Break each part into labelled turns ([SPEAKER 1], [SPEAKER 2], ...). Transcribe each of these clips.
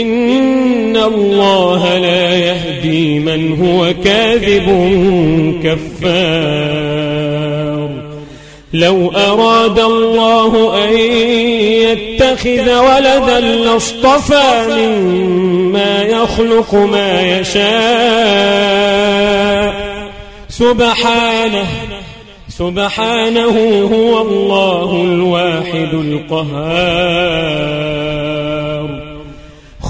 [SPEAKER 1] إن الله لا يهدي من هو كاذب كفار. لو أراد الله أن يتخذ ولدا لاصطفى مما يخلق ما يشاء. سبحانه سبحانه هو الله الواحد القهار.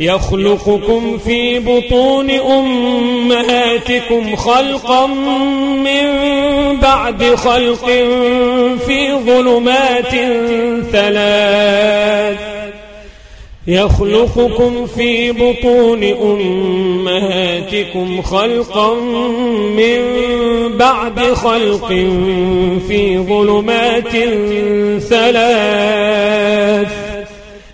[SPEAKER 1] يخلقكم في بطون أمهاتكم خلقا من بعد خلق في ظلمات ثلاث. يخلقكم في بطون أمهاتكم خلقا من بعد خلق في ظلمات ثلاث.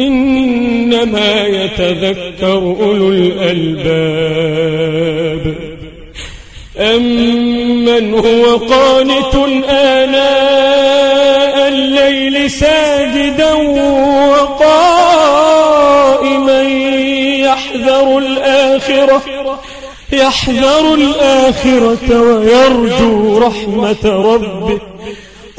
[SPEAKER 1] إنما يتذكر أولو الألباب. أمن هو قانت آناء الليل ساجدا وقائما يحذر الآخرة يحذر الآخرة ويرجو رحمة ربه.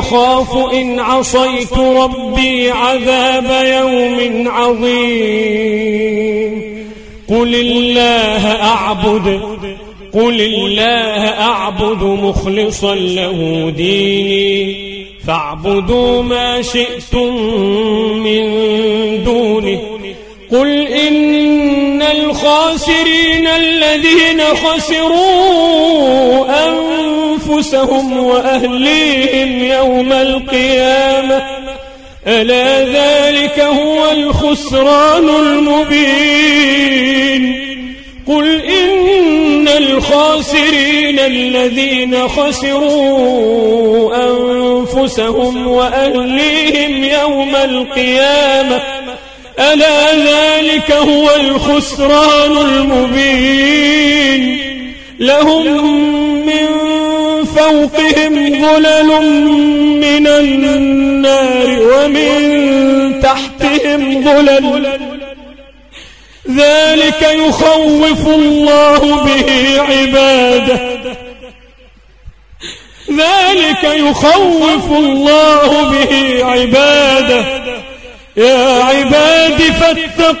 [SPEAKER 1] أخاف إن عصيت ربي عذاب يوم عظيم. قل الله أعبد قل الله أعبد مخلصا له ديني. فاعبدوا ما شئتم من دونه. قل إن الخاسرين الذين خسروا أنفسهم وأهليهم يوم القيامة. ألا ذلك هو الخسران المبين. قل إن الخاسرين الذين خسروا أنفسهم وأهليهم يوم القيامة. ألا ذلك هو الخسران المبين. لهم فوقهم ظلل من النار ومن تحتهم ظلل. ذلك يخوف الله به عباده. ذلك يخوف الله به عباده. يا عباد فاتقون.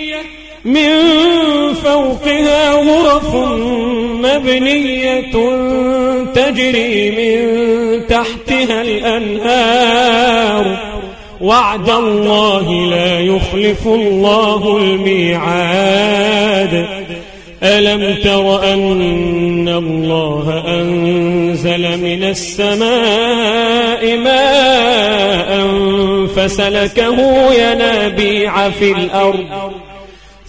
[SPEAKER 1] من فوقها غرف مبنية تجري من تحتها الأنهار. وعد الله لا يخلف الله الميعاد. ألم تر أن الله أنزل من السماء ماء فسلكه ينابيع في الأرض.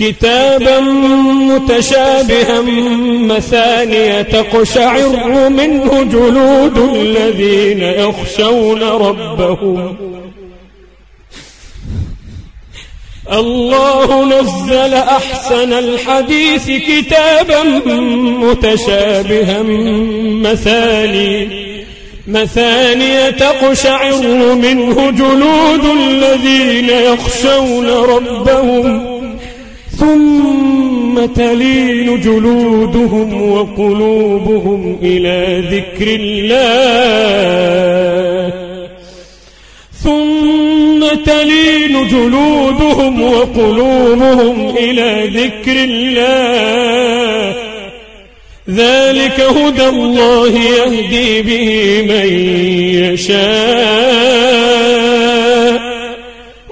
[SPEAKER 1] كتابا متشابها مثانية تقشعر منه جلود الذين يخشون ربهم. الله نزل أحسن الحديث كتابا متشابها مثاني. مثانية تقشعر منه جلود الذين يخشون ربهم. ثم تلين جلودهم وقلوبهم إلى ذكر الله. ثم تلين جلودهم وقلوبهم إلى ذكر الله. ذلك هدى الله يهدي به من يشاء.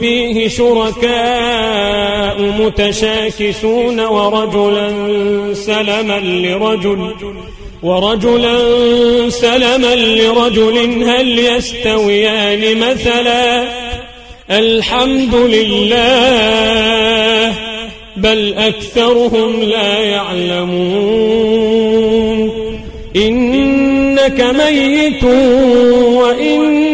[SPEAKER 1] فيه شركاء متشاكسون ورجلا سلما لرجل ورجلا سلما لرجل هل يستويان مثلا؟ الحمد لله بل أكثرهم لا يعلمون. إنك ميت وإنهم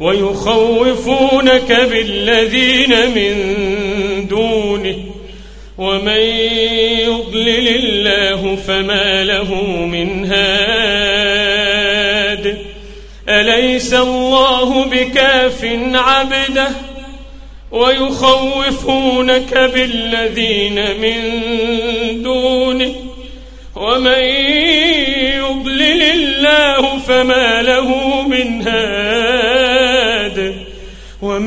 [SPEAKER 1] ويخوفونك بالذين من دونه. ومن يضلل الله فما له من هاد. أليس الله بكاف عبده؟ ويخوفونك بالذين من دونه. ومن يضلل الله فما له من هاد.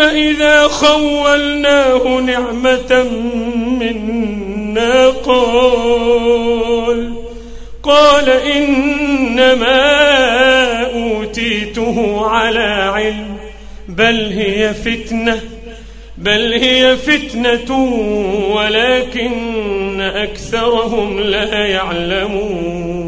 [SPEAKER 1] إذا خولناه نعمة منا قال قال إنما أوتيته على علم بل هي فتنة بل هي فتنة ولكن أكثرهم لا يعلمون.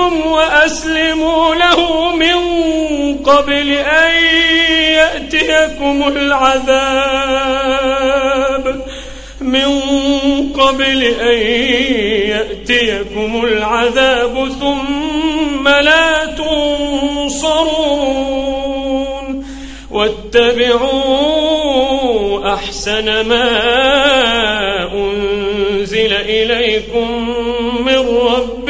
[SPEAKER 1] ربكم وأسلموا له من قبل أن يأتيكم العذاب. من قبل أن يأتيكم العذاب ثم لا تنصرون. واتبعوا أحسن ما أنزل إليكم من ربكم.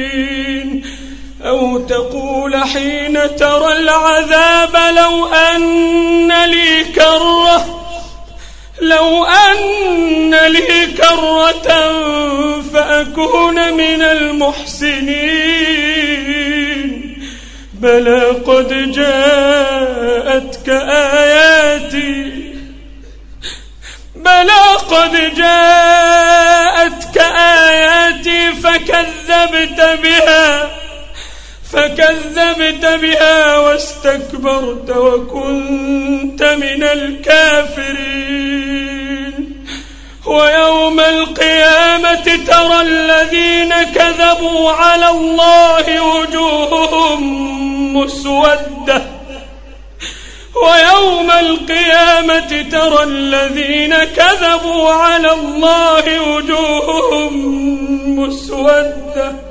[SPEAKER 1] أو تقول حين ترى العذاب لو أن لي كرة لو أن لي كرة فأكون من المحسنين. بلى قد جاءتك آياتي بلى قد جاءتك آياتي فكذبت بها. فكذبت بها واستكبرت وكنت من الكافرين. ويوم القيامة ترى الذين كذبوا على الله وجوههم مسودة. ويوم القيامة ترى الذين كذبوا على الله وجوههم مسودة.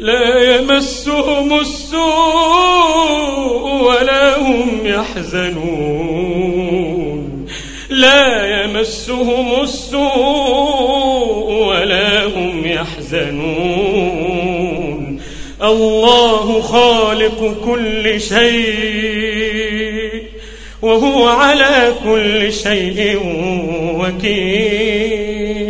[SPEAKER 1] لا يمسهم السوء ولا هم يحزنون. لا يمسهم السوء ولا هم يحزنون. الله خالق كل شيء وهو على كل شيء وكيل.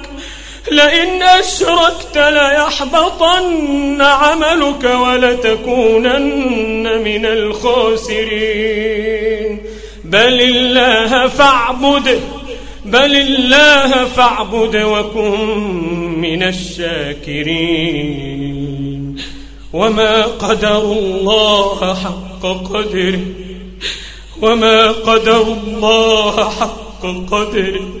[SPEAKER 1] لئن أشركت ليحبطن عملك ولتكونن من الخاسرين. بل الله فاعبد بل الله فاعبد وكن من الشاكرين. وما قدر الله حق قدره وما قدر الله حق قدره.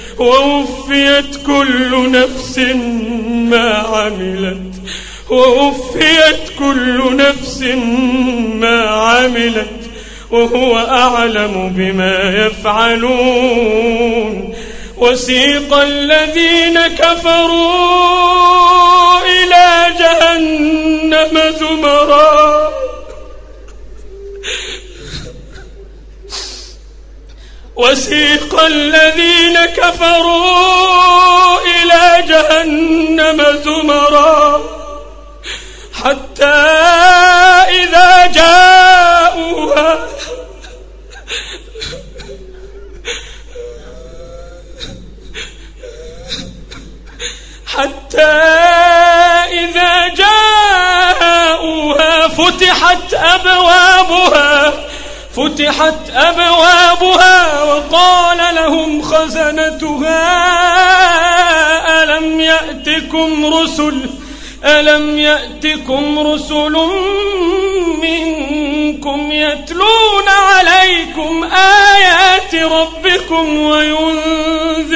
[SPEAKER 1] ووفيت كل نفس ما عملت. ووفيت كل نفس ما عملت. وهو أعلم بما يفعلون. وسيق الذين كفروا إلى جهنم زمرا. وسيق الذين كفروا إلى جهنم زمرا. حتى إذا جاءوها حتى إذا جاءوها فتحت أبوابها. فتحت أبوابها وقال لهم خزنتها ألم يأتكم رسل ألم يأتكم رسل منكم يتلون عليكم آيات ربكم وينذرونكم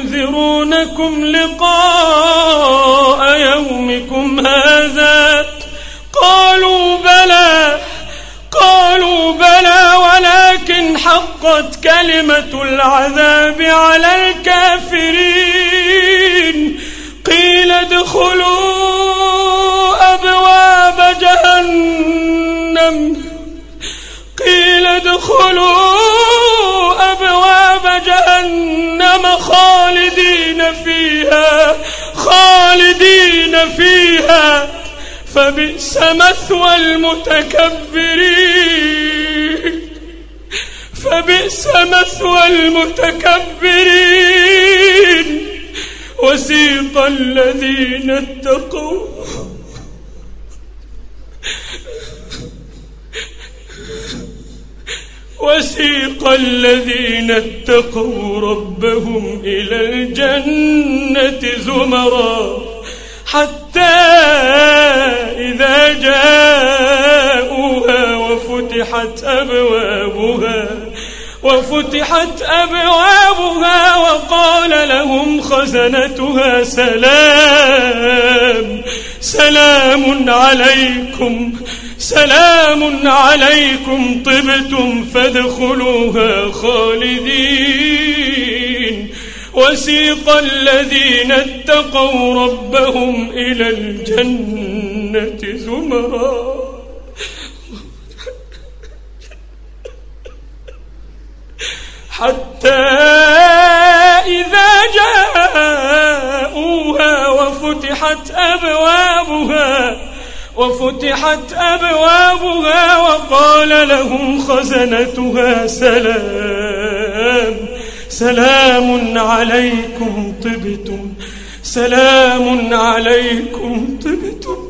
[SPEAKER 1] وينذرونكم لقاء يومكم هذا؟ قالوا حقت كلمة العذاب على الكافرين. قيل ادخلوا أبواب جهنم. قيل ادخلوا أبواب جهنم خالدين فيها خالدين فيها. فبئس مثوى المتكبرين. فبئس مثوى المتكبرين. وسيق الذين اتقوا. وسيق الذين اتقوا ربهم إلى الجنة زمرا. حتى إذا جاءوها وفتحت أبوابها وفتحت أبوابها وقال لهم خزنتها سلام. سلام عليكم سلام عليكم طبتم فادخلوها خالدين. وسيق الذين اتقوا ربهم إلى الجنة زمرا. حتى إذا جاءوها وفتحت أبوابها وفتحت أبوابها وقال لهم خزنتها سلام. سلام عليكم طبتم سلام عليكم طبتم.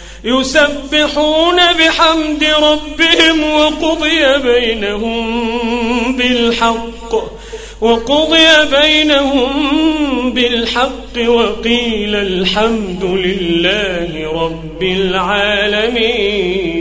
[SPEAKER 1] يسبحون بحمد ربهم وقضي بينهم بالحق وقضي بينهم بالحق وقيل الحمد لله رب العالمين.